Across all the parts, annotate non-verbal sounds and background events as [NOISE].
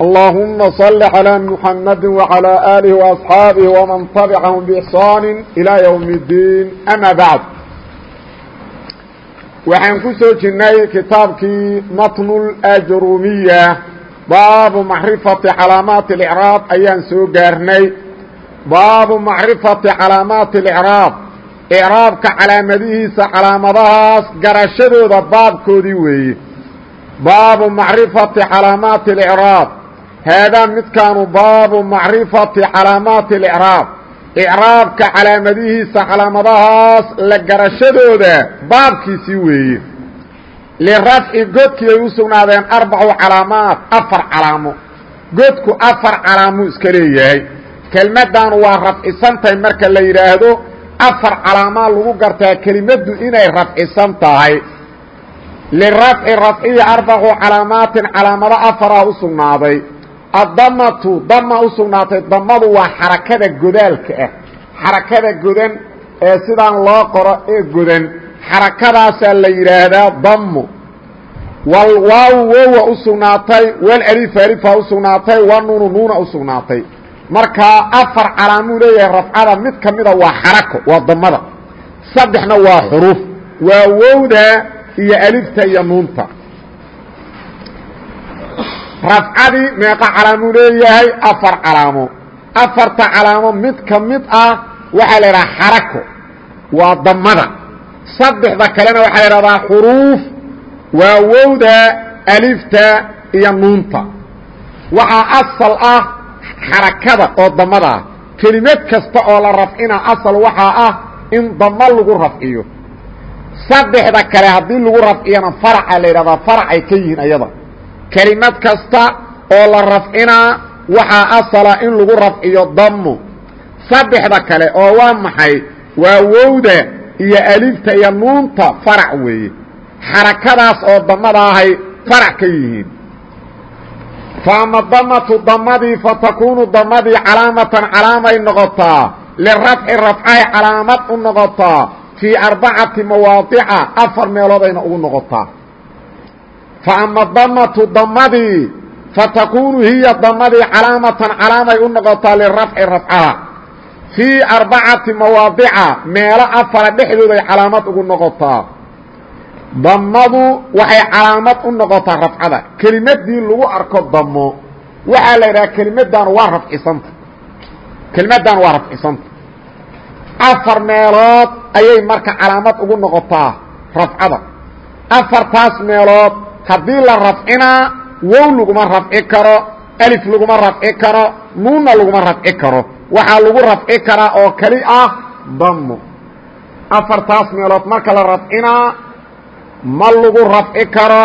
اللهم صل على محمد وعلى آله وأصحاabه ومن تبعهم بإحsaan إلى يوم الدين أmا baعd waxaan ku soo jirnay kitaabkii matn اأjrumiya baabu macrifati calaamaati اإعraab ayaan soo gaarnay baabu macrifati calaamaati اإعraab إعraabka calaamadihiisa calaamadahaas garashadooda baabkoodii weeye baabu macrifati calaamaati اإعraab haadaa midkaanu baabu macrifati calaamaati اlicraab icraabka calaamadihiisa calaamadahaas la garashadooda baabkiisii weeye lirafci godkii ay u sugnaadeen arbacu calaamaat afar calaamo godku afar calaamuu iska leeyahay kelmaddaanu waa rafcisantahay marka la yidhaahdo afar calaamaa lagu gartaa kelimaddu inay rafcisan tahay lirafci rafciyi arbacu calaamaatin calaamado afaraa u sugnaaday addamatu dama u sugnaatay damadu waa xarakada godaalka ah. xarakada godan ee sidaan loo qoro ee godan. xarakadaasaa la yidhaahdaa damu walwaaw wowa u sugnaatay walaliif alifaa u sugnaatay wanuunu nuuna u sugnaatay. markaa afar calaamuu leeyahay rafcada mid ka mida waa xarako waa damada saddexna waa xuruuf waa wowda iyo alifta iyo nuunta rafcadii meeqa calaamuu leeyahay afar calaamo afarta calaamo mid ka mid ah waxaa la idhaha xarako waa damada saddexda kalena waxaa la idhahdaa xuruuf waa wowda alifta iyo nuunta waxaa asal ah xarakada oo damada ah kelimad kasta oo la rafcina asal waxaa ah in damo lagu rafciyo saddexda kale haddii lagu rafciyana faraca la yidhahdaa ka yihiin ayada kelimad kasta oo la rafcinaa waxaa asala in lagu rafciyo damu saddexda kale oo waa maxay? Waa wowda iyo alifta iyo nuunta farac weeye. Xarakadaas oo damada ahay farac ka yihiin. Faama damatu damadii fatakuunu damadii calaamatan calaamay noqotaa. Lirafci rafcay calaamad u noqotaa. Fii arbacati mawaadica afar meeloodayna ugu noqotaa faama damatu damadii fatakuunu hiya damadii calaamatan calaamay u noqotaa lirafci rafcaha fii arbacati mawaadica meelo afara dhexdooday calaamad ugu noqotaa damadu waxay calaamad u noqotaa rafcada kelimadii lagu arko damo waxaa la yidhaha kelimaddan waa rafcisanta kelimaddan waa rafcisanta afar meelood ayay marka calaamad ugu noqotaa rafcada afartaas meelood haddii la rafcinaa wow laguma rafci karo alif laguma rafci karo nuunna laguma rafci karo. Waxaa lagu rafci karaa oo keli ah damo afartaas meelood marka la rafcinaa ma lagu rafci karo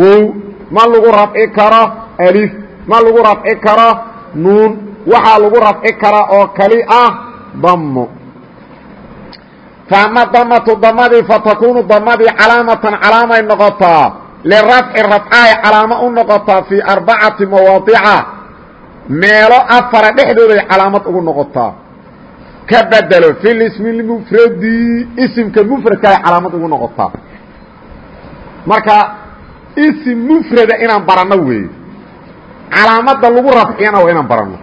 wow ma lagu rafci karo alif ma lagu rafci karo nuun. Waxaa lagu rafci karaa oo keli ah damo faama damatu damadii fatakunu damadii calaamatan calaamay noqotaa lirafci rafcaay calaamo u noqotaa fii arbacati mawaadica meelo afara dhexdooday calaamad ugu noqotaa ka bedelo fi lismi lmufradi isimka mufradkaay calaamad ugu noqotaa marka isim mufrada inaan baranno weeye calaamadda lagu rafciyana waa inaan baranno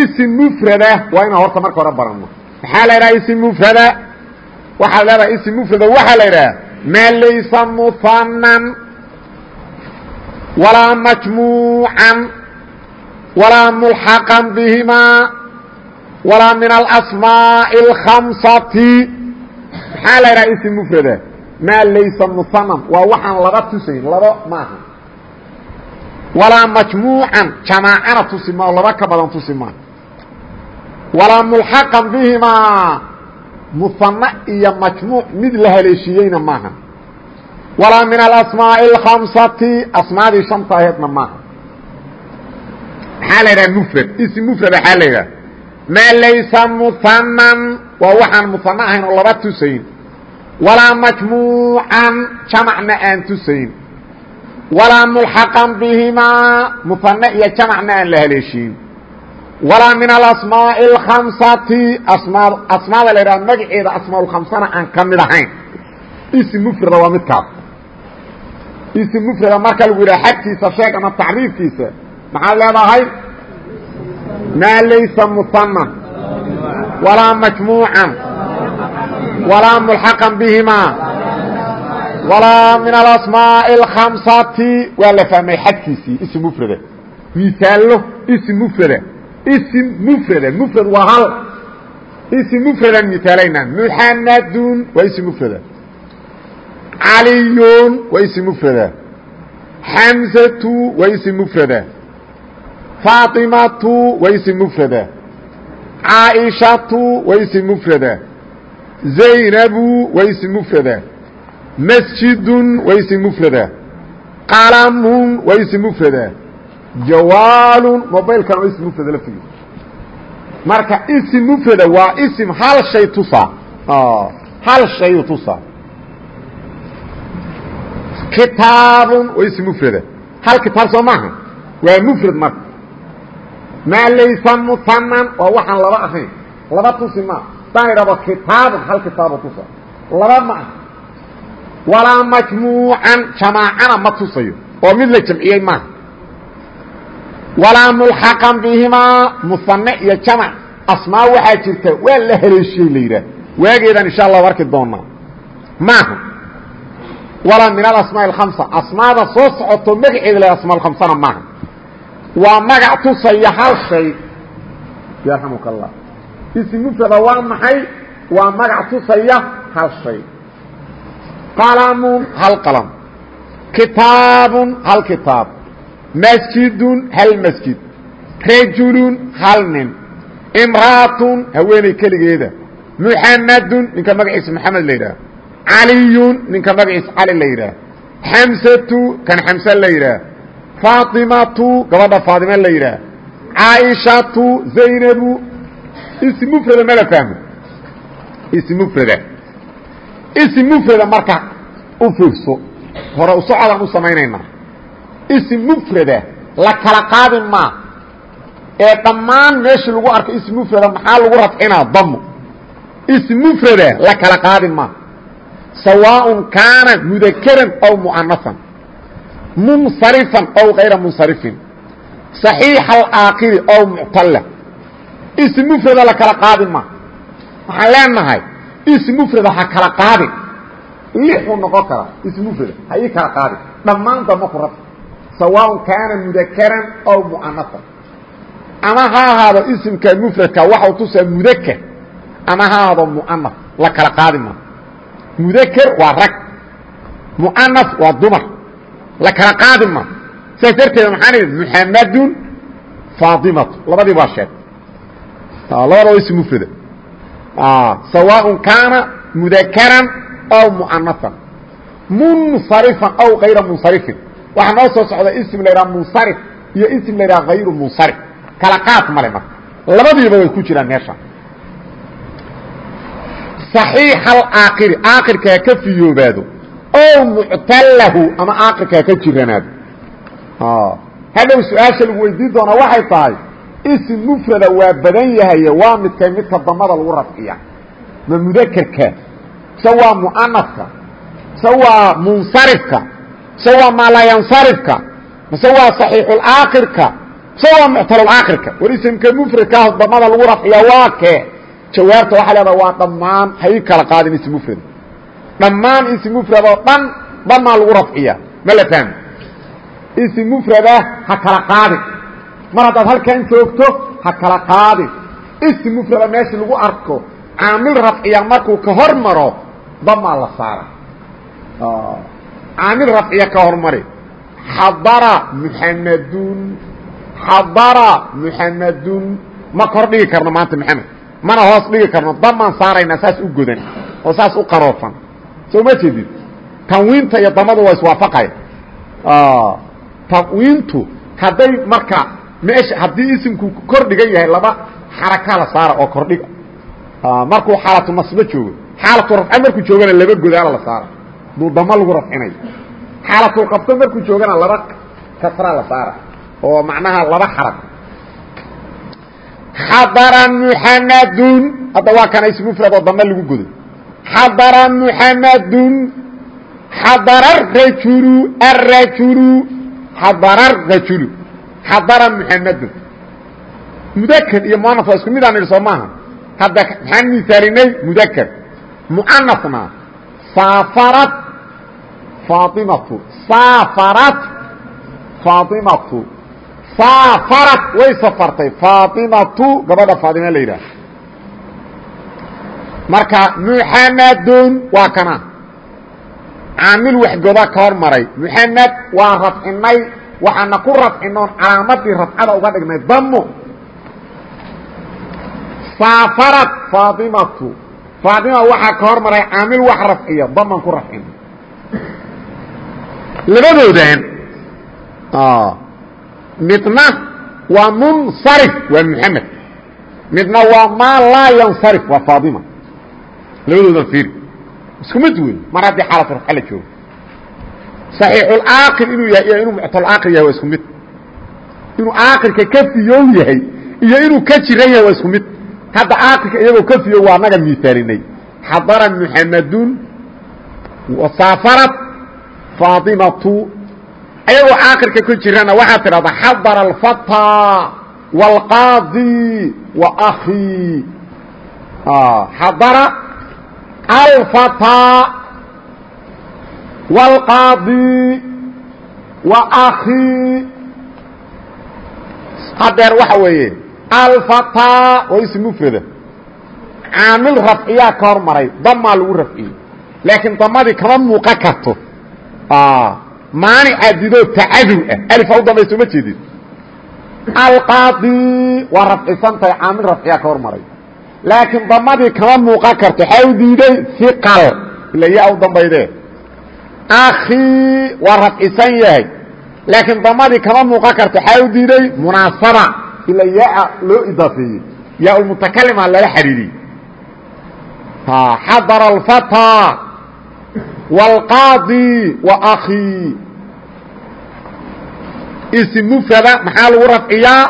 isim mufrada waa inaan horta marka hore baranno maxaa la idhaha isim mufrada waxaa leedahay isim mufrada waxaa la idhaha maa laysa muhanan walaa majmuucan walaa mulxaqan bihimaa walaa min alasmaaءi اlkhamsati maxaa la idhaha ism mufrada maa laysa muhanan waa waxaan laba tusayn laba maaha walaa majmuucan jamaacana tusi ma laba ka badan tusi maa walaa mulxaqan bihimaa muhana iyo majmuuc mid la haleeshiiyeyna maaha. Walaa min alasmaaءi اlkhamsati asmaadii shanta aheedna maaha. Maxaa la yidhaha mufrad? Ism mufrad waxaa la yidhaha. Maa laysa muhanan waa waxaan muano ahayn oo laba tusayn. Walaa majmuucan jamacna aan tusayn. Walaa mulxaqan bihimaa muane iyo jamacna aan la haleeshiin walaa min alasmaa'i alkhamsati. Asmaad asmaada la yidhaha magaceeda asmaaulkhamsana aan ka mid ahayn. Ism mufrada waa midkaas ism mufrada marka lagu yidhaha xagtiisa sheeg ama tacriifkiisa maxaad leedahay? Maa laysa musanan walaa majmuucan. Walaa mulxaqan bihimaa walaa min alasmaa'i alkhamsati. Waa la fahmay xadkiisii ism mufrada misaalo ism mufrada ism mufrada mufrad waa hal. Ism mufradan misaalayna muxamadun waa ism mufrada caliyun waa ism mufrada xamsatu waa ism mufrada faatimatu waa ism mufrada caaishatu waa ism mufrada zaynabu waa ism mufrada masjidun waa ism mufrada qalamun waa ism mufrada jawaalun mobailkan waa ism mufrada laftigiisa marka ism mufrada waa ism hal shay tusaa hal shayu tusaa kitaabun waa ism mufrada hal kitaab soo maaha? Waa mufrad marka. Maa laysa musanan waa waxaan laba ahayn. Laba tusi maa hadaan idhahdo kitaabun hal kitaabo tusa. Laba ma ah walaa majmuucan jamaacana ma tusayo. Oo mid la jamciyey maaha walaa mulxaqan bihimaa musane iyo jamac asmaa waxaa jirta waa la haleeshiyey la yidhaah waageedaan insha allahu arki doonaa maaha walaa min alasmaa alkhamsa asmaada soo socoto magaceeda la asmaa alkhamsana maaha waa magac tusaya hal shay yarxamuka allah ism mufrada waa maxay waa magac tusaya hal shay qalamun hal qalam kitaabun hal kitaab masjidun hal masjid. Rajulun hal nin. Imraatun haweeney keligeeda. Muxamadun ninka magaciisa maxamed la yidhaah caliyun ninka magaciisa cali la yidhaah xamsatu kan xamse la yidhaah faatimatu gabadha faatime la yidhaah caaishatu zaynabu. Ism mufrada mala fahmo. Ism mufrada. Ism mufrada marka u fiirso. Hore u socodaan u samaynaynaa ism mfrada la kala qaadi maa ee dhammaan meeshii lagu arko ism mfrada maxaa lagu rafcinaa damo ism mfrada la kala qaadi maa sawaaء kaana mudakaran aw muanafan munsarifan aw kayra munsarifin صaxiixa alaakili aw muctalla ism mfrada la kala qaadi maa waxaan leenahay ism mfrada ha kala qaadin. Lixuu noqon karaa ism mfrada ha ii kala qaadin. Dhammaan damo ku rafci sawaaء kaana mudakaran aw muanaan ama ha ahaado isimka mfradka waxau tusaa mudakr ama ha ahaado muana la kala qaadi ma mudakr waa rag muana waa dumar la kala qaadi ma saas darteed maxaa idhi muxamadu faadimatu labadii baa sheeg labada waa ism mfrada sawaaء kaana mudakaran aw muanaan munsarifan aw kayra munsarifin waxaa noo soo socda ism la ydhaha munsarif iyo ism la ydhaha hayru munsarif. Kala qaad male marka. Labadiiba way ku jiraan meesha. صaxiixa aakiri aakirka ha ka fiyoobaado. Ow muctalahu ama aakirka ha ka jiranaado. Hadhow su'aasha lagu weydiin doonaa waxay tahay ism mufrada waa badan yahay waa midkay midka damada lagu rafciya. Ma mudakerka se waa muanaska se waa munsarifka se waa maalayansarifka mase waa صaxiixulaakirka se waa muctalulaakirka war ismka mufradkaas damada lagu rafciya waa kee. Jawaabta waxaa leedaha waa dhammaan hay kala qaadin ism mufrad. Dhammaan ism mufrad oo dhan dhamaa lagu rafciya. Ma la fahmi? Ism mufrada ha kala qaadin. Mar haddaad halkan joogto ha kala qaadin. Ism mufrada meesha lagu arko caamil rafciya markuu ka hor maro damaa la saara caamil rafciya ka hormari xadara muxamadun xadara muxamadun ma kor dhigi karno maanta maxamed mana hoos dhigi karno? Damaan saaraynaa saas u godan oo saas u qaroofan. Soo ma jeedid tanwiinta iyo damadu waa iswaafaqaya tanwiintu hadday marka meesha haddii isimku kor dhigan yahay laba xarakaa la saara oo kordhiga markuu xaalatu nasbo joogo xaalatu rafca markuu joogana laba godaala la saara duu damo lagu rafcinayo xaalatu qabto markuu joogana laba kasra la saara oo macnaha laba xarag xadara muxamadun hadda waa kana ismufrad oo dame lagu godo. Xadara muxamadun xadara rajulu arajulu xadara rajulu. Xadara muxamadun mudakr iyo muanaf waa isku mid aan idhi soo maaha. Hadda maxaan misaalinay mudakr muanafna saafarat faaimatu saafarat faaimatu saafarat way safartay faaimatu gabadha faatima la yidhaah marka muxamadun waa kana caamil waxgoda ka hor maray muxamed waan rafcinay waxaana ku rafcinoon calaamadii rafcada uga dhignay damo saafarat faaimatu faaima waxaa ka hor maray caamil wax rafciya daman ku rafcinay labadoodan midna waa munsarif waa muxamed midna waa maa laa yansarif waa faaima labadoodan fiiri isku mid wey mar haddii xaalatu rafca la joogo. Saxiixulaaqil inuu yahay iyo inuu muctalaaqil yahay waa isku mid. Inuu aaqilka ka fiyow yahay iyo inuu ka jiran yahay waa isku mid hadda aaqilka iyagoo ka fiyow waa naga miisaalinay. Xadara muxamadun wasaafarat faatimatu. Ayagoo aakirka ku jirana waxaad tidhahdaa xadara alfataa wاlqaadi wa akii xadara alfataa wاlqaadi wa akii hadeer waxa weeye alfataa waa ism mufrada caamil rafciyaa ka hor maray damaa lagu rafciyey laakiin damadii kama muuqan karto. Maanic adidoo tacadur ah. Alfa u dambayso ma jeedid alqaadi waa rafcisantahay caamil rafciyaa ka hor maray. Laakiin damadii kama muuqan karto. Xaa u diiday iqal ila yaa u dambaydee akii waa rafcisan yahay. Laakiin damadii kama muuqan karto. Xaa u diiday munaasaba ila yaa loo idaafeeyey yaa ulmutakalima lala xariiriyey xadara alfataa wاlqaadi wa akii ism mufrada maxaa lagu rafciyaa?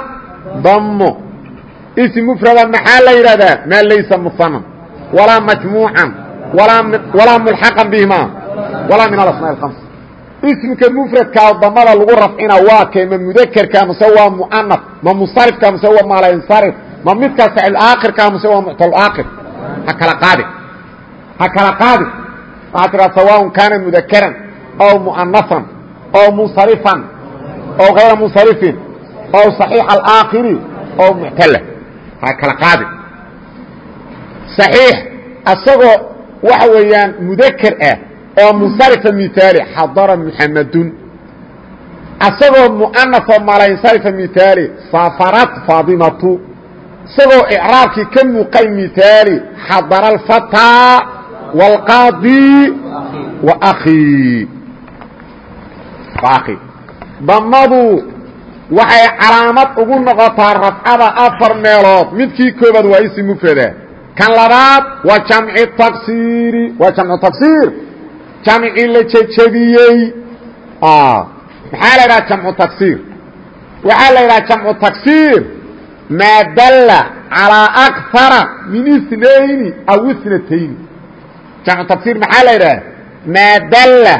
Damo ism mufrada maxaa la yidhahdaa maa laysa musanan walaa majmuucan walaa mulxaqan bihima walaa min alasmaa اhams ismka mufradkaa damada lagu rafcina waa kee ma mudakerka mase waa muanaf ma musarifka mase waa maalansarif ma midkaa sacilaakhirka mase waa muctalaakhir ha kala qaadi ha kala qaadi waxaa tiraa sawaaء kaana mudakaran aw muanafan aw munsarifan oo غayra munsarifin oo صaxiix alaakhiri oo muctala ha kala qaadi صaxiix asagoo waxa weeyaan mudaker ah oo munsarifa miaali xadara muxamadun asagoo muanafo malansarifa miaali safarat faadimatu isagoo icraabkii ka muuqay miaali xadara alfataa wاlqaadi wa akii damadu waxay calaamad ugu noqotaa rafcada afar meelood. Midkii koobaad waa isi mufrada. Kan labaad waa jamci taksiiri waa jamcu taksiir jamcii la jejabiyey ah, maxaa la ydhaha jamcu taksiir waxaa la ydhaha jamcu taksiir maa dalla calىa akara min inayni aw inatayni jamcu taksiir maxaa la ydhaha maa dalla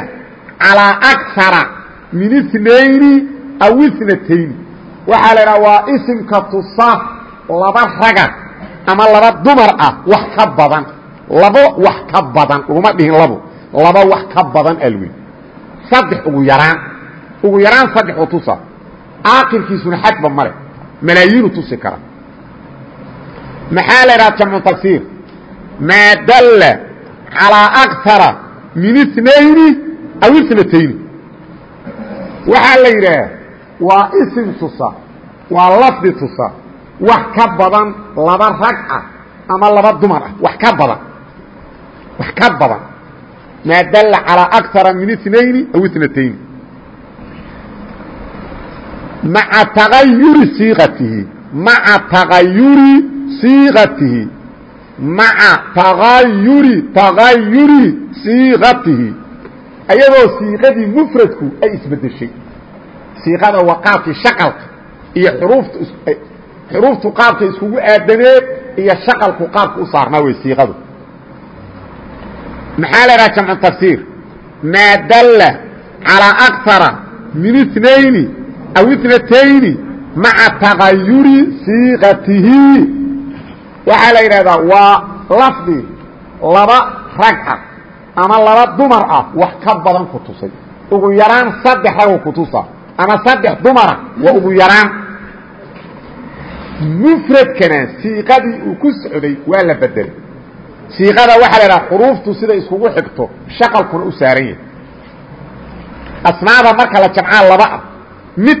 calىa akara min inayni aw inatayni waxaa la ydhaha waa isimka tusa laba raga ama laba dumar ah wax ka badan. Labo wax ka badan laguma dhihin labo laba wax ka badan alwil saddex ugu yaraan ugu yaraan saddex oo tusa. Caaqilkiisuna xadba male malaayiinu tusi kara. Maxaa la idhaha jamcu tagsiir maa dalla calىa akara min inayni aw inatayni waxaa la yidhaah waa isim tusa waa lafdi tusa wax ka badan laba rag ah ama laba dumar ah wax ka badan. Wax ka badan maa dalla calىa akara min اثنayni aw اثنatayni maca tagayuri siiqatihi maca tagayuri siiqatihi maca tagayuri tagayuri siiqatihi ayadoo siiqadii mufradku ay isbedeshay siiqada waa qaabkii shaqalka iyo xuruufta xuruuftu qaabka iskugu aadaneed iyo shaqalku qaabka u saarnaa wey siiqadu maxaa la ydhaha jamcu tafsiir? Maa dalla calىa akara min inayni aw inatayni maca tagayuri siiqatihi. Waxaa la yidhahdaa waa lafdi laba rag ah ama laba dumar ah wax ka badan ku tusay. Ugu yaraan saddex ragu ku tusa ama saddex dumara ah waa ugu yaraan. Mufradkana siiqadii uu ku socday waa la bedelay siiqada waxaa la idhaha xuruuftu siday iskugu xigto shaqalkuna u saaran yahay. Asmaada marka la jamcaa laba ah. Mid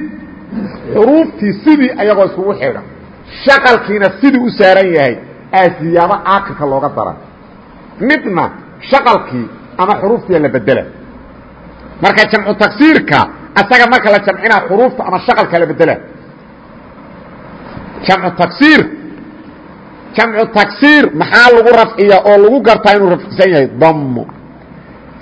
xuruuftii sidii ayagoo iskugu xidhan shaqalkiina sidii u saaran yahay aasiyaabo aakirka looga dara midna shaqalkii ama xuruuftiia la bedela. Marka jamcu tagsiirka asaga marka la jamcinaa xuruufta ama shaqalka la bedela. Jamcu tagsiir jamcu tagsiir maxaa lagu rafciya oo lagu gartaa inuu rafcisan yahay? Damo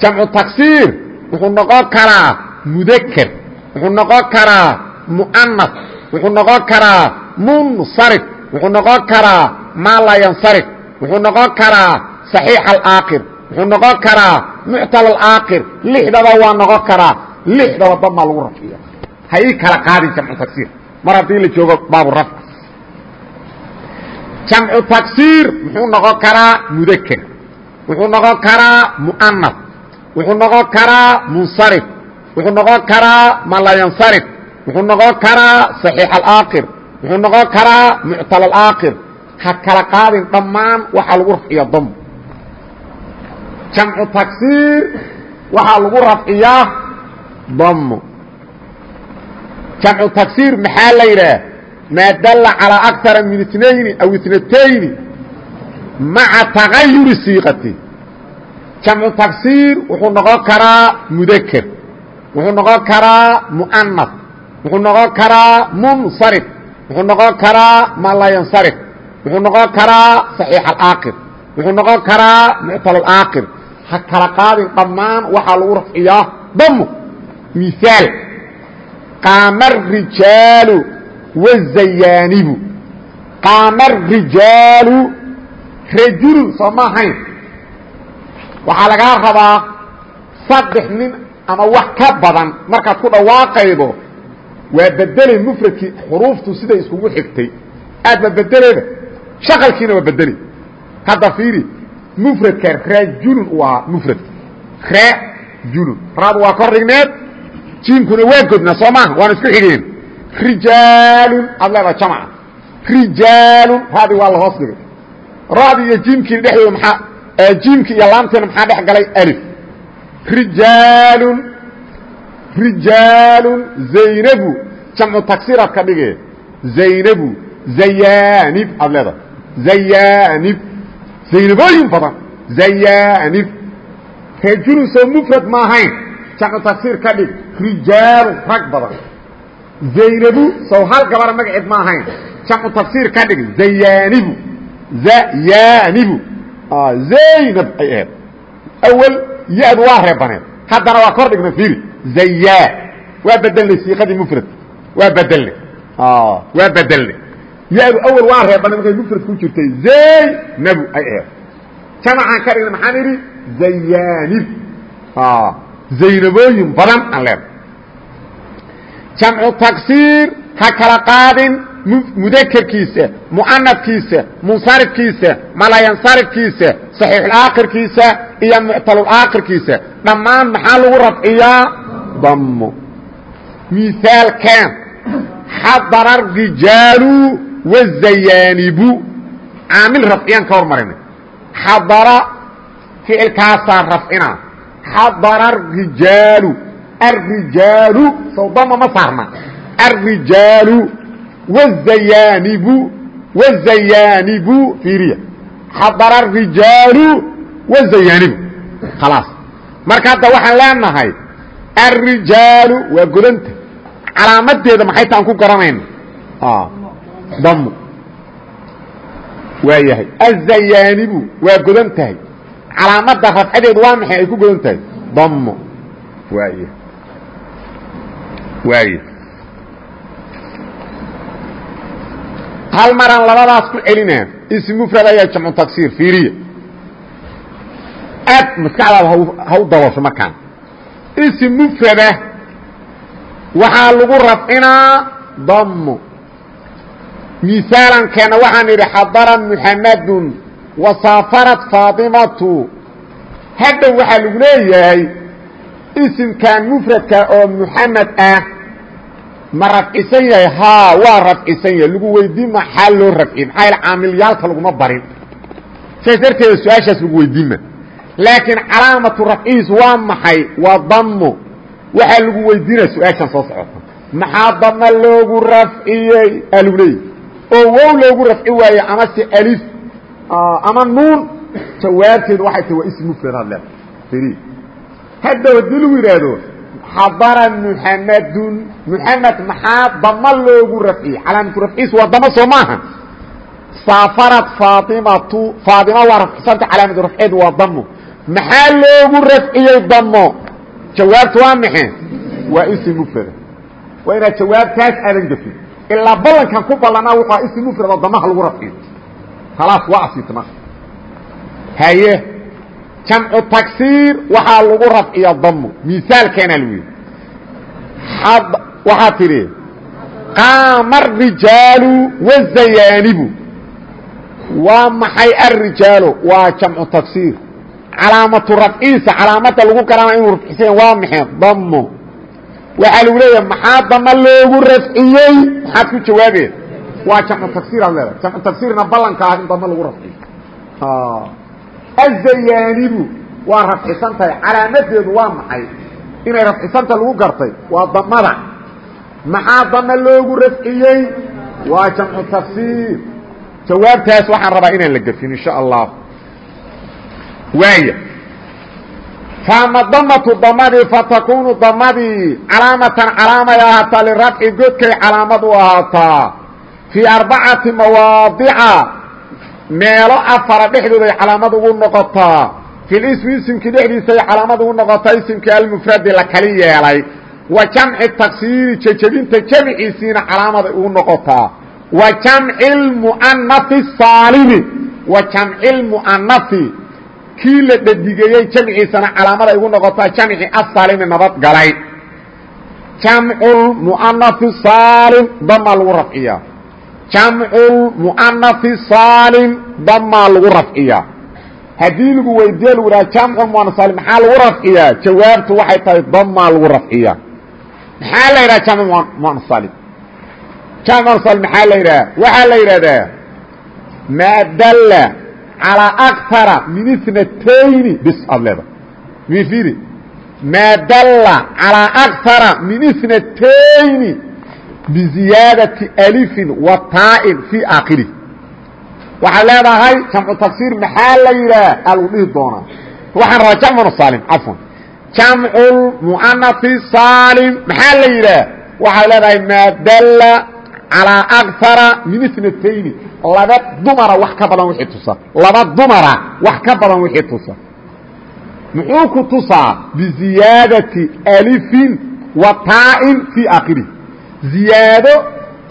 jamcu tagsiir wuxuu noqon karaa mudker wuxuu noqon karaa muanas wuxuu noqon karaa munsarif wuxuu noqon karaa maa laa yansarif wuxuu noqon karaa صaxiix alaakir wuxuu noqon karaa muctal alaakir lixdaba waa noqon karaa lixdaba damaa lagu rafciya ha ii kala qaadin jamcu tagsiir mar haddii la joogo baabu rafc jamcu tagsiir muxuu noqon karaa mudker wuxuu noqon karaa muanas wuxuu noqon karaa munsarif wuxuu noqon karaa maa laa yansarif wuxuu noqon karaa صaxiix alaakir wuxuu noqon karaa muctal alaakir. Ha kala qaadin dhammaan waxaa lagu rafciya dam jamcu tagsiir waxaa lagu rafciyaa damo jamcu tagsiir maxaa la yidhaah maa dalla calىa akara min itnayni aw itnatayni maca tagayuri siiqati jamcu tagsiir wuxuu noqon karaa mudaker wuxuu noqon karaa mu'anas wuxuu noqon karaa munsarif wuxuu noqon karaa maa laa yansarif wuxuu noqon karaa saxiix alaakir wuxuu noqon karaa muctalalaakir ha kala qaadin dhammaan waxaa lagu rafciyaa damo miaal qaama rijaalu wzayaanibu qaama rijaalu rajulu soo ma ahayn waxaa lagaa rabaa saddex nin ama wax ka badan markaad ku dhawaaqaydo waa bedelay mfradkii xuruuftu siday iskugu xigtay aad baa bedeleeda shaqalkiina waa bedeley hadda fiiri mfradka rajulun u ahaa mfradka rajulun raadu waa kor dhigneed jiinkuna waa godna soo maaha waana isku xigeen rijaalun aad leedaha jamca rijaalun raadi waa la hoos dhigay. Raadi iyo jiimkiina dhexdooda maxaa? Jiimki iyo laamteena maxaa dhex galay? Alif. Rijaalun rijaalun zaynabu. Jamcu tagsiraad ka dhige zaynabu zayanib aad leedahay. Zayanib zaynabooyin badan. Zayanib rajulun soo mufrad ma ahayn jamcu tagsiir ka dhig. Rijaalun rag badan zaynabu sow hal gabara magaceed ma ahayn jamcu tagsiir ka dhig zayanibu zayanibu zaynab ay aheed awel ya-du waa reebaneed haddana waa kor dhigna fiiri zaya waa bedelnay siiqadii mufradka waa bedelnay waa bedelnay ya-du awel waa reebanay markay mufrad ku jirtay zaynabu ay aheed jamacaan ka dhigna maxaan idhi zayanib zaynabooyin badan aan leena jamcu tagsiir ha kala qaadin mudakerkiisa muanafkiisa munsarifkiisa malayansarifkiisa saxiixulaakirkiisa iyo muctalulaakirkiisa dhammaan maxaa lagu rafciyaa? Damo miaalkan xadara rijaalu wazayaanibu caamil rafciyaan ka hormarina xadara ficilkaasaa rafcina xadara arijaalu arijaalu sawdama ma saarna arijaalu wzayaanibu wzayaanibu fiiriya xadara arijaalu wzayaanibu khalaas marka hadda waxaan leenahay arijaalu waa godanta calaamadeeda maxay taan ku garanayna damo waa yahay azayaanibu waa godan tahay calaamadda rafcadeedu waa maxay ay ku godan tahay damo waay waay hal maraan labadaas ku celinaa ism mufrad ayaa jamcu taksiir fiiriya aad maskaxdaada ha u daboosho markaan. Ism waxaa lagu rafcinaa damo misaalankeena waxaan idhi xadara muxamadun wasaafarat faatimatu. Hadhow waxaa lagu leeyahay isimkan mufradka oo muxamed ah ma rafcisan yahay. Haa waa rafcisan yahay. Lagu weydiin ma xaal loo rafci maxaa yaele caamilyaalka laguma barin. Saas darteeda su'aashaas lagu weydiinma laakiin calaamatu rafcihiis waa maxay? Waa damo waxaa lagu weydiinaya su'aashan soo socota. Maxaa dama loogu rafciyey? Leeyahy oo wow loogu rafci waaye ama se alif ama nuun jawaabteedu waxay tahay waa ism mufrad had leeda hadda haddii lagu yidhaahdo xadara muxamadun muxamed maxaa dama loogu rafciyey calaamatu rafciis waa damo soo maaha. Saafarad faatimatu faatima waa rafcisanta calaamatu rafceedu waa damo maxaa loogu rafciyey damo? Jawaabtu waa maxe waa ism mufrada waa inaad jawaabtaas aadan gefin ilaa ballankan ku ballanaa wuxua ism mufrad oo damaha lagu rafciyo. Khalaas waa asiibta marka haye jamcu tagsiir waxaa lagu rafciya damo misaalkeena yidhi. Waxaa tidhi qaama arijaalu wazayaanibu waa maxay arijaalu waa jamcu tagsiir calaamatu rafciisa calaamada lagu garanaa inuu rafcisan waa maxay? Damo waxaa lagu leeyahay maxaa dama loogu rafciyey? Maxaad ku jawaabeen waa jamcu tagsiir aad leedahay. Jamcu tagsiirna ballanka ah in dama lagu rafciyo azayaanibu waa rafcisan tahay. calaamadeedu waa maxay? inay rafcisanta lagu gartay. waa damada. maxaa dama loogu rafciyey? waa jamcu tafsiir. jawaabtaas waxaan rabaa inaan la gefin insha allah. waaya faama damatu damadii fatakunu damadii calaamatan calaamay ahaataa lirafci godkay calaamad u ahaataa. fii arbacati mawaadica meelo afara dhexdooday calaamad ugu noqotaa. Filismi isimkii dhexdiisay calaamad ugu noqotaa isimkii almufradi la kali yeelay. Wa jamci taksiiri jejebinta jamciisiina calaamaday ugu noqotaa. Wa jamci lmu'anafi saalimi. Wa jamci lmu'anafi kii la dhadigeeyey jamciisana calaamaday ugu noqotaa jamci asaalimi nabad galay. Jamcu lmu'anafi saalim damaa lagu rafciyaa jamcu lmu'anafi saalim damaa lagu rafciyaa haddii lagu weydiiyo lagu dhaha jamcu muana saalim maxaa lagu rafciyaa jawaabtu waxay tahay damaa lagu rafciyaa maxaa la yidhaha jamcu muana saalim? Jamcu muana saalim maxaa la yidhaha? Waxaa la yidhahdaa maa dalla calىa akara min itnatayni bis aad leeda mifiri maa dalla calىa akara min itnatayni biziyaadati alifin wa taa'in fii aakhirih waxaad leedahay jamcu tagsiir maxaa la yidhaah aa lagu dhihi doonaa waxaan rabaa jamcuna saalim cafwan jamcu lmu'anafi saalim maxaa la yidhaah waxaad leedahay maa dalla calىa akara min itnatayni laba dumara wax ka badan wixii tusa laba dumara wax ka badan wixii tusa muxuu ku tusaa biziyaadati alifin wa taa'in fii aakhirih ziyaado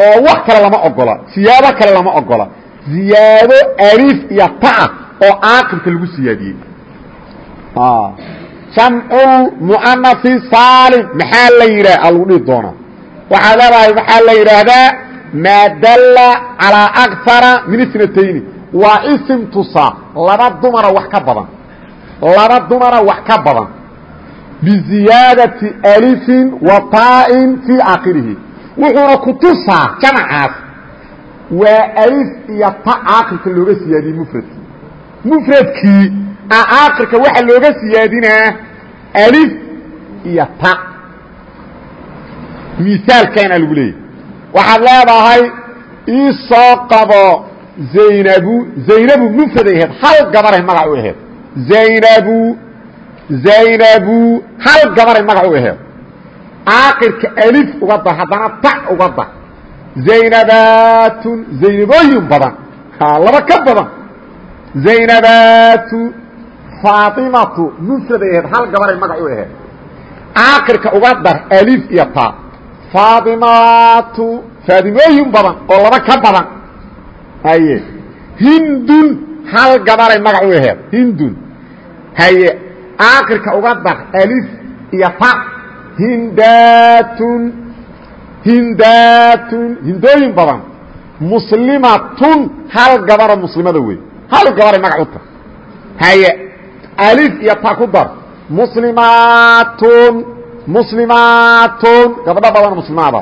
oo wax kale lama ogola. Siyaado kale lama ogola. Ziyaado alif iyo ta'a oo aakirka lagu siyaadiyey. Jamcu mu'anafi saalim maxaa la yidhah a lagu dhihi doonaa. Waxaa leedahay maxaa la yidhaahdaa maa dalla calىa akara min itnatayni waa isim tusa. Laba dumara wax ka badan. Laba dumara wax ka badan. Biziyaadati alifin wa taa'in fii aakhirihi wuxuuna ku tusaa jamacaas. Waa alif iyo ta aakirka looga siyaadiyey mufradkii mufradkii a aakirka waxaa looga siyaadinaa alif iyo ta. Misaalkaana lagu leeyahy waxaad leedahay ii soo qabo zaynabu. Zaynabu mufraday aheed hal gabaray magac u aheed zaynabu zaynabu hal gabaray magac u aheed aakirka alif uga dar haddana ta uga dar zaynabaatun zaynabooyin badan laba ka badan. Zaynabatu faatimatu mufraday aheed hal gabaray magac u aheed aakirka uga dar alif iyo ta. Faatimatu faadimooyin badan oo laba ka badan. Haye hindun hal gabaray magac u aheed uga dar alif iyo hindatun. Hindatun. Hindooyin badan. Muslimatun. Hal gabaro muslimada wey hal gabaray magac u ta haye. Alif iyo ta ku dar. Muslimaatun muslimaatun gabdho badan muslimaada.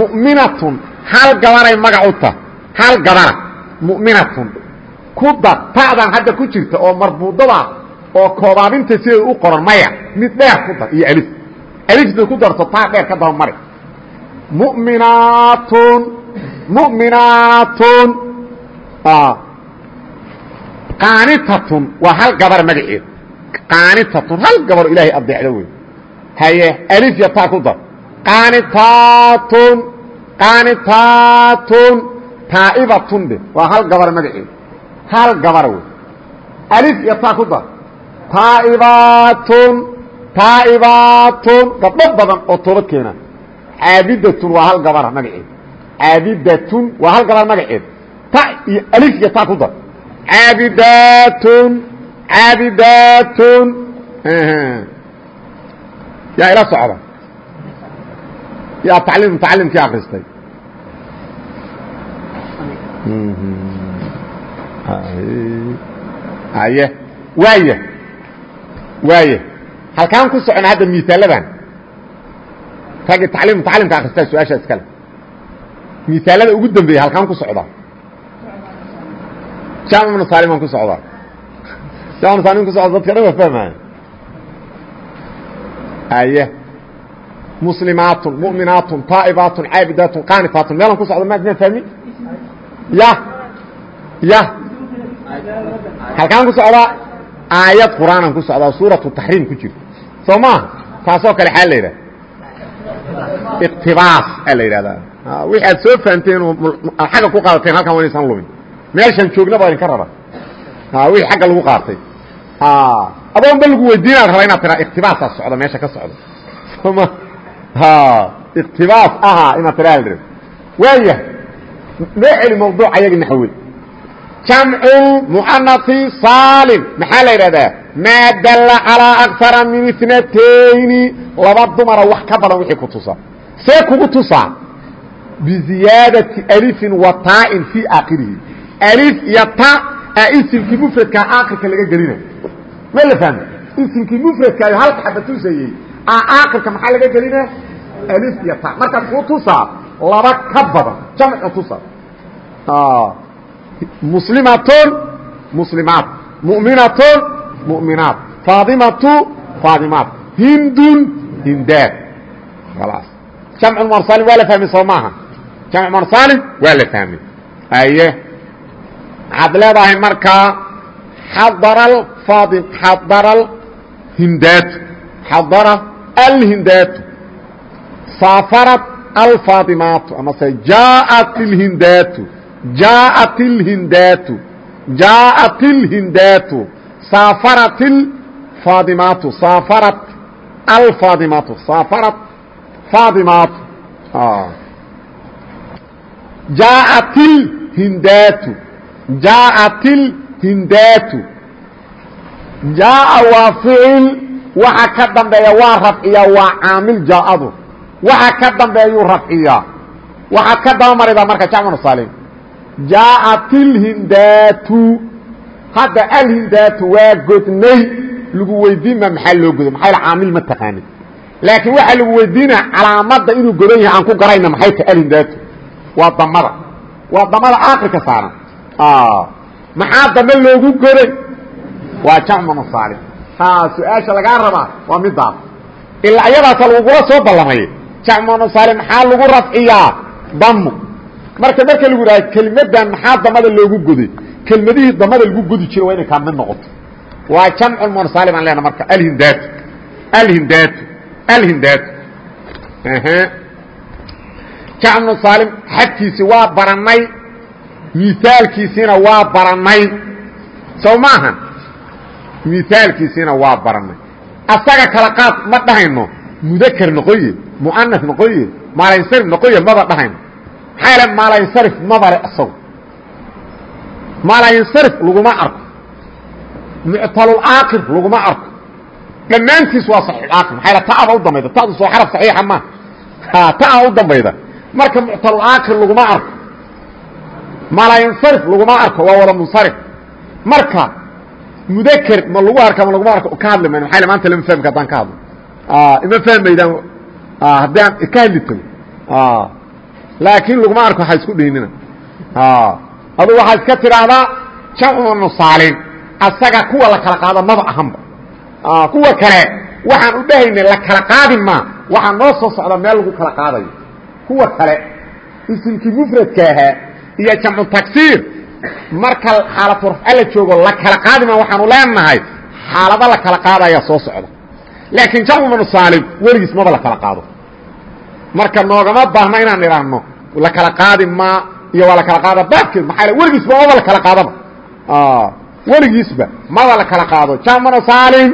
Mu'minatun. Hal gabaray magac u ta hal gabara. Mu'minatun. Ku dar. Ta'dan hadda ku jirta oo marbuudada oo koobaabinta sideeda u qoran maya. Mid dheer ku dar iyo alif alifda ku darto taa dheer ka daba mari mu'minaatun. Mu'minaatun qaanitatun waa hal gabar magaceed qaanitatun hal gabaro ilaahay adeecdo wey haye alif ya taa ku dar qaanitatun qaanitatun taa'ibatun de waa hal gabar magaceed hal gabar wey alif ya taa ku dar taa'ibatun taa'ibatun gabdho badan oo toobad keena. Caabidatun waa hal gabara magaceed. Caabidatun waa hal gabar magaceed. Ta iyo alif ya taa ku dar. Caabidaatun caabidaatun [LAUGHS] yaa ila socda. Yaa tacliim mutacallimkii akristay aye waaya waaya halkaan ku socona hadda misaaladan. Raggii tacliim mutacallimka akristaa su'aasha iskale. Misaalada ugu dambeeya halkaan ku socdaa jaam ibnu salim aan ku socdaa jaam ibnu salim ku socda dadka dhan waa fahmaya aye muslimaatun mu'minaatun taa'ibaatun caabidaatun qaanitaatun meelaan ku socda maadna fahmi? Ya. Ya. Halkaan ku socdaa aayad qur'aanan ku socdaa suuratu taxriim ku jirto soo maaha taasoo kale xaa la yidhaha iqtibaas aa la yidhahdaa. Wixi aad soo fahamteen oo xagga ku qaadateen halkan wa inaysan lumin. Meeshaan joogna baa idinka raba wixii xagga lagu qaatay. Adoon ba lagu weydiinaa raba inaad tiraa iktibaasaa socda meesha ka socda [LAUGHS] soma iktibaas ahaa inaad tiraa la waaya noo celi mawduuc ayagi naxwe jamcu muanai saalim. Maxaa la yidhahdaa? Maa dalla calaa akara min itnatayni laba dumara wax ka badan wixii ku tusa. See kugu tusaa biziyaadati alifin wa taa'in fii aakhirihi. Alif iyo ta a isimkii mufradkaa aakirka laga gelina ma la fahma isimkii mufradkaayo halka xaba tusayey a aakirka maxaa laga gelina alif iyo ta. Markaas kuu tusaa? Laba ka badan. Jamcu tusa muslimatun muslimaat mu'minatun mu'minaat faadimatu faadimaat hindun hindaad khalaas jamcu marsalim waa la fahmay soo maaha jamcu marsalim waa la fahmay aye waxaad leedahay markaa xadara aadi xadara alhindaatu xadara alhindaatu saafarat alfaadimaatu amase jaaءat اlhindaatu jaaءat اlhindaatu jaaءat اlhindaatu saafarat اfaadimaatu saafarat alfaadimaatu saafarat faadimaatu jaaءat اlhindaatu jaaءat اlhindaatu jaaءa waa ficil waxa ka dambeeya waa rafciya waa caamil jaaadu waxa ka dambeeyuu rafciyaa waxaad ka daba maraydaa marka jacmanu salim jaaءat اlhindaatu hadda alhindaatu waa godnay lagu weydiinma maxaa loo goday maxaa caamil ma taqaanid laakiin waxaa lagu weydiina calaamadda inuu godan yahay aan ku garayna maxay tahay alhindaatu waa damada waa damada aakirka saaran maxaa dame loogu goday waa jamcu masaalim su'aasha lagaa rabaa waa midaas ilaa iyadaasa lagugula soo ballamay jamcu masaalim maxaa lagu rafciyaa damu marka marka lagu yidhaha kelimadan maxaa damada loogu goday kelmadihii damada lagu godi jira waa inay kaa mid noqoto. Waa jamcu masaalim aan leena marka alhindaatu alhindaatu alhindaatu jamcu saalim xadkiisi waa baranay miaalkiisiina waa baranay soo maaha miaalkiisiina waa baranay asaga kala qaad ma dhahayno. Mudakr noqoye muanas noqoye maalansarif noqoye maba dhahayno maxaa yaele maalansarif mabale isago maalansarif laguma arko. Muctalulaakir laguma arko. Dhammaantiis waa saxiixaakir maxaa yaele ta'aba u dambayda. Ta'du soo xaraf saxiixa ma ta'a u dambayda. Marka muctalulaakir laguma arko. Maalansarif laguma arko. Waa wada munsarif. Marka mudakr ma lagu arka ma laguma arko ka hadli mayno. Maaa maanta lama fahmka haddaan ka hadlo ima fahmaydaan haddii aan ka hadli tago laakiin laguma arko ha isku dhaynina adu waxaa iska tidhaahdaa jamcu nusaalin asaga kuwa la kala qaado maba ahanba. Kuwa kale waxaan u dhahayna la kala qaadi maa waxaa noo soo socda meel lagu kala qaadayo. Kuwa kale isimkii mufradka ahaa iyo jamcu tagsiir marka xaalatu rafca la joogo la kala qaadi maa waxaanu leenahay xaalado la kala qaadaya soo socda. Laakiin jamcu manusaalim weligiis maba la kala qaado marka noogama baahna inaan idhaahno la kala qaadi maa iyo waa la kala qaada baabkeed maxaa weligiisba maba la kala qaadaba weligiisba maba la kala qaado jamcu manusaalim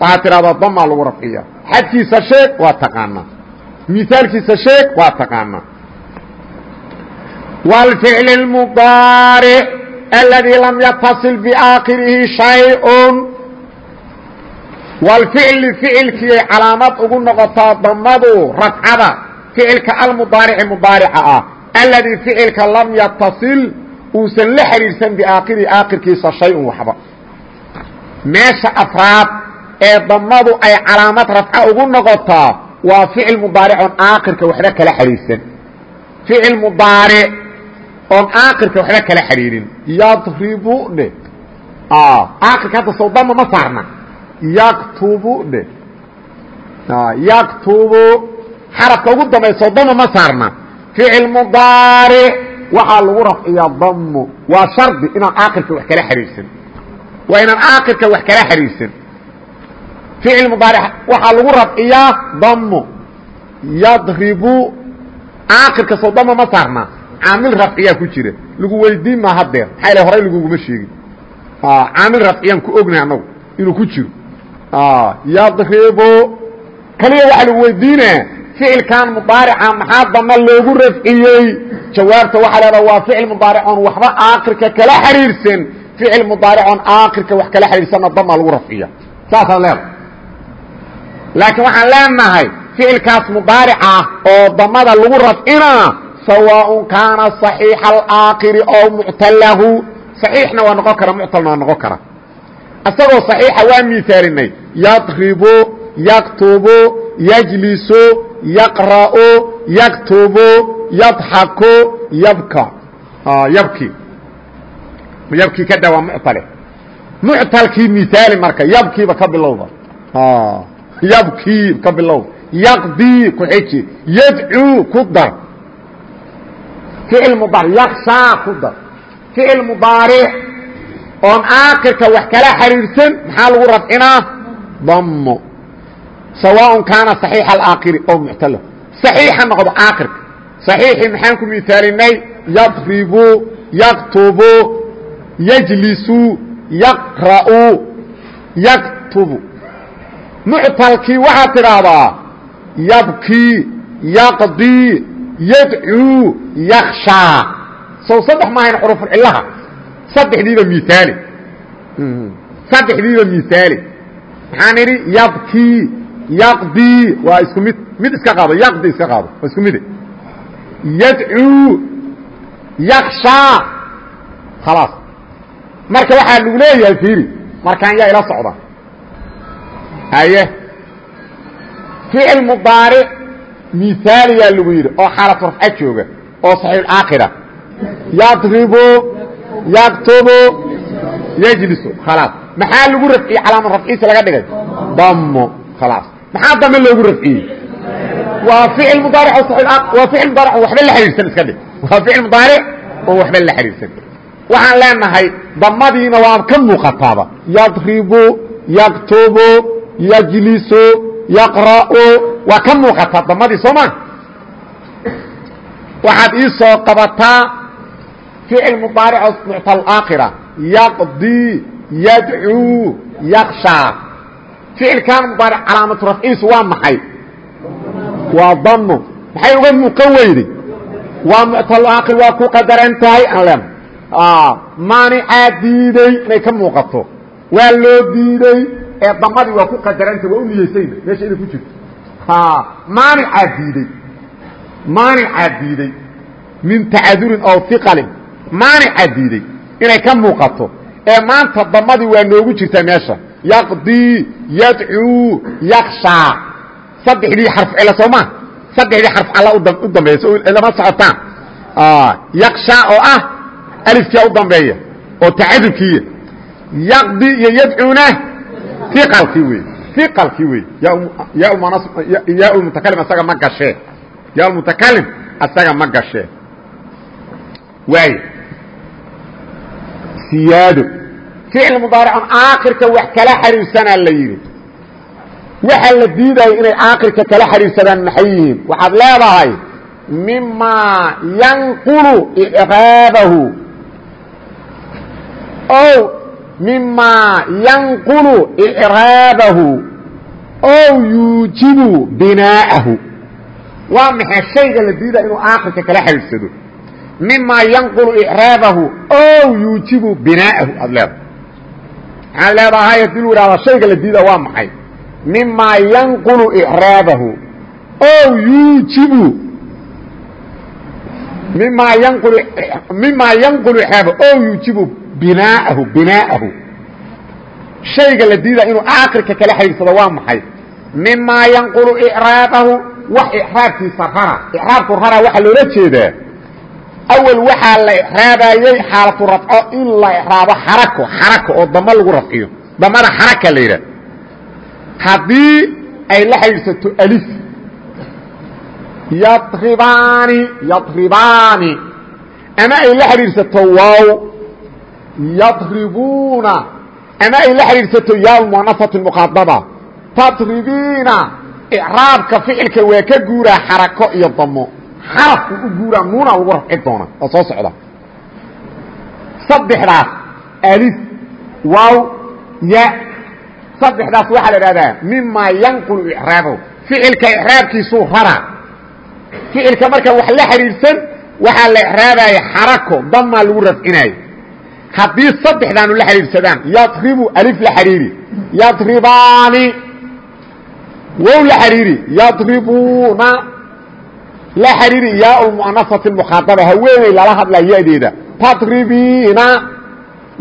waxaad tidhahdaa damaa lagu rafciya xadkiisa sheeg waa taqaanaa miaalkiisa sheeg waa taqaanaa wاlficl الmdaarc اladii lam yataصil baakhirihi شhayء wاlficli ficilkiiay calaamad ugu noqotaa damadu rafcada ficilka almudaarici mudaarica ah. Aladii ficilka lam yataصil uusan la xidhiidhsan biaakhirihi aakhirkiisa shay-un waxba. Meesha afraad ee damadu ay calaamad rafca ugu noqotaa waa ficil mudaaricon aakhirka waxba kala xidhiidhsan ficil mudaaric oon aakirka waxba kala xidhiirin yadribu dhe aakirka hadda sawdama ma saarna yaktubu dhe yaktubu. Xarafka ugu dambeya sawdama ma saarna. Ficil mudaaric waxaa lagu rafciyaa damu waa shardi inaan aakirka wax kala xidhiirsan waa inaan aakirka wax kala xidhiirsan ficil mudaaric waxaa lagu rafciyaa damu yadribu. Aakirka sawdama ma saarna. Caamil rafciyaa ku jira. Lagu weydiin maa hadeer maxaa ila horay laguguma sheegin. Caamil rafciyaan ku ognahay annagu. Inuu ku jiro yadribu kaliya waxaa lagu weydiinaa ficilkan mudaarica maxaa dama loogu rafciyey jawaabta waxaa leedaa waa ficil mudaaricoon waxba aakirka kala xiriirsan ficil mudaaricoon aakirka wax kala xiriirsanna damaa lagu rafciya saasaad leedahay laakiin waxaan leenahay ficilkaas mudaarica oo damada lagu rafcinaa sawaaء kaana صaxiixa اaakiri ow muctalahu صaxiixna waa noqon kara muctalna waa noqon kara isagoo صaxiixa waa miaalinay yadribu yaktubu yajlisu yaqra'u yaktubu yadxaku yabka. Yabki. Yabki ka da waa muctale. Muctalkii miaali marka yabkiiba ka bilowda. Yabkii ka bilowda. Yaqdii ku xiji. Yadcuu ku dar. Ficil mudaaric yakshaa ku dar. Ficil mudaaric oon aakirka wax kala xiriirsan maxaa lagu rafcinaa damo sawaaء kaana صaxiixa اaakiri oo muctalo صaxiixa noqdo aakirka صaxiixii maxaan ku misaalinay yadribu yaktubu yajlisu yaqra'u yaktubu muctalkii waxaad tidhaahdaa yabkii yaqdii yadcuu yakshaa sow saddex maahayn xurufucillaha saddexdiiba miaali saddexdiiba miaali maxaan idhi yabkii yaqdii waa isku mid. Mid iska qaado yaqdi iska qaado waa isku mide yadcuu yakshaa khalaas. Marka waxaa lagu leeyahay fiiri markaan yaa ila socda. Haye. Ficil mudaaric miaaliyaa lagu yidhi oo xaalatu rafca jooga oo صaxiixaakira yadribu yaktubu yjlisu khalaas. Maxaa lagu rafciyey? Calaama rafciisa laga dhigay. Damo khalaas. Maxaa dame loogu rafciyey? Waa ficil mudaaric waa ficil mudaaric oo waxba la xidhiirsan iska dhig. Waa ficil mudaaric oo waxba la xidhiirsan waxaan leenahay damadiina waa ka muuqataaba. Yadribu yaktubu yjlisu yaqra'u waa ka muuqataa damadii soo ma? Waxaad ii soo qabataa ficil mudaarico muctalaakhira yaqdii yadcuu yakshaa ficilkan mudaaric calaamatu rafciisu waa maxay waa damo maxay uga muuqan weyday waa muctalaakhir waa ku qadaran tahay aan len maanicaa diiday inay ka muuqato waa loo diiday ee damadii waa ku qadaranta waa u niyeysayna meesha inay ku jirto maanicaa diiday maanicaa diiday min tacadurin aw iqalin maanicaa diiday inay ka muuqato. Ee maanta damadii waa noogu jirtaa meesha. Yaqdii yadcuu yakshaa saddexdii xarf cila soo maa saddexdii xarf alla u dambaysa lama socotaan yakshaa oo ah alifkia u dambeeya oo tacadurkiiya yaqdi iyo yadcuuna iqalkii wey iqalkii wey yaa mutakalim asaga ma gashee yaa mutakalim asaga ma gashee waay siyaado ficil mudaaricon aakhirka wax kala xariirsanaa la yidhi waxa la diidayo inay aakhirka kala xariirsadaan maxay yihiin waxaad leedahay mimaa yanqulu icraabahu o mimaa yanqulu icraabahu ow yuujibu binaa'ahu waa maxay shayga la diidaya inuu aakhirka kala xariirsado mimaa yanqulu icraabahu ow yuujibu binaa'ahu aad leedahay maxaad leedahay haddii lu ihahda shayga la diida waa maxay mimaa yanqulu icraabahu ow yuujibu mimaa yanqulu mimaa yanqulu icraabahu ow yuujibu binaahu binaahu shayga la diida inuu aakhirka kala xidhiidsado waa maxay mimaa yanqulu icraabahu wax icraabkiisa rara icraabku rara waxaa loola jeedaa awel waxaa la icraabayey xaalatu rafco in la icraabo xarako xarako oo damo lagu rafciyo damada xaraka la yidhaah haddii ay la xidhiidsato alif yadribaani yadribaani ama ay la xidhiidsato waaw yadribuuna ama ay la xidhiidsato yaa muanafati muqaadaba tadribiina icraabka ficilka waa ka guuraa xarako iyo damo xarafku u guuraa nuuna lagu rafci doona oo soo socda. Saddexdaas alif waaw ya saddexdaas waxaa la idhahdaa mimaa yanqulu icraabahu ficilka icraabkiisuu raraa ficilka marka wax la xidhiidsan waxaa la icraabaya xarako damaa lagu rafcinaayo haddii saddexdaanu la xidhiidsadaan yadribu alif la xidhiiri yadribaani. Wow la xidhiiri yadribuuna la xidhiiri yaa muanasati mukhaaaba haweeney lala hadlaa yadeeda. Tadribiina.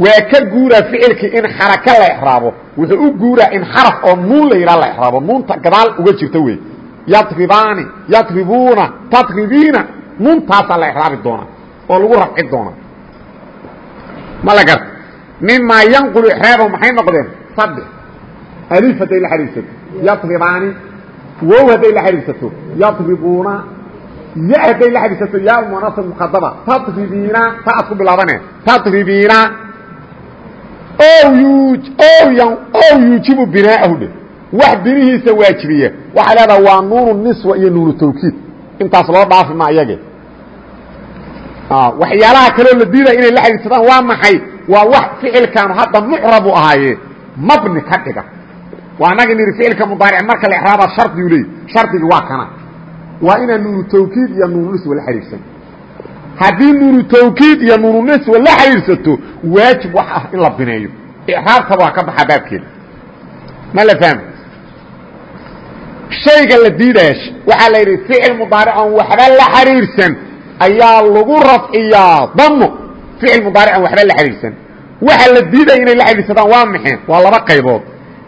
Waa ka guuraa ficilkii in xaraka la exraabo wuxuu u guuraa in xaraf oo nuun la yidhaha la exraabo nuunta gadaal uga jirta wey yadribaani yadribuuna tadribiina. Nuuntaasaa la exraabi doonaa oo lagu rafci doonaa. Ma la garta mimaa yanqulu ixraabahum maxay noqdeen? Saddex alif hadday la xidhiidsato yadribaani. Wow hadday la xidhiidsato yadribuuna ya hadday la xidhiidsato yaa muanasa muqadaba tadribiina ta ad ku bilaabane tadribiina ow yuujibu binaahu dhe wax binihiisa waajibiya waxaa leedaha waa nuunu niswa iyo nuunu tawkiid intaas loo dhaafi ma iyage waxyaalaha kaloo la diidaya inay la xidhiidsadaan waa maxay waa wax ficilkaanu hadda mucrabu ahaaye mabni ka dhiga waa anagi nidhi ficilka mudaaric marka la exraaba shardigu leey shardigii waa kana waa inaa nuunu tawkiid iyo nuunu niswa la xidhiidsan haddii nuunu tawkiid iyo nuunu niswa la xidhiidsato waajib wax ah in la bineeyo icraabtaba waa ka baxa baabkeeda. Ma la fahmo shayga la diidaya waxaa la yidhi ficil mudaarican waxba la xidhiidsan ayaa lagu rafciyaa damo ficil mudaarican waxba la xidhiidsan waxa la diidaya inay la xidhiidsadaan waa maxay? Waa laba qaybood.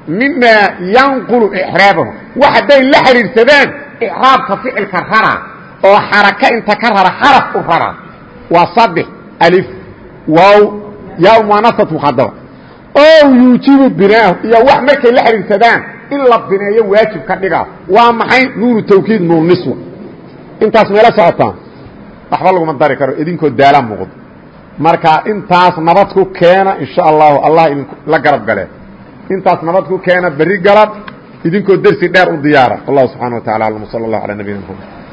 Mima yanqulu icraabahu wax hadday la xidhiidsadaan icraabka ficilka rara oo xaraka inta ka rara xaraf u rara waa saddex alif waaw yaa muanasat muqadaba oo yuujibu binaahu iyo wax markay la xidhiidsadaan in la bineeyo waajib ka dhiga waa maxay nuunu tawkiid nuun niswa intaas meelo socotaan waxba laguma dari karo idinkoo daala muuqdo marka intaas nabad ku keena insha allahu allah idinla garab gale intaas nabad ku keena berri galab idinkoo dersi dheer u diyaara. Wallahu subxana wa tacala alam sala allah ala nabiyina mxamed